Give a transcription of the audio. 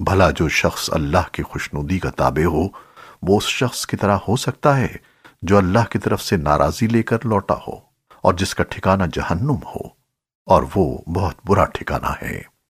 بھلا جو شخص اللہ کی خوشنودی کا تابع ہو، وہ اس شخص کی طرح ہو سکتا ہے جو اللہ کی طرف سے ناراضی لے کر لوٹا ہو اور جس کا ٹھکانہ جہنم ہو، اور وہ بہت برا ٹھکانہ ہے۔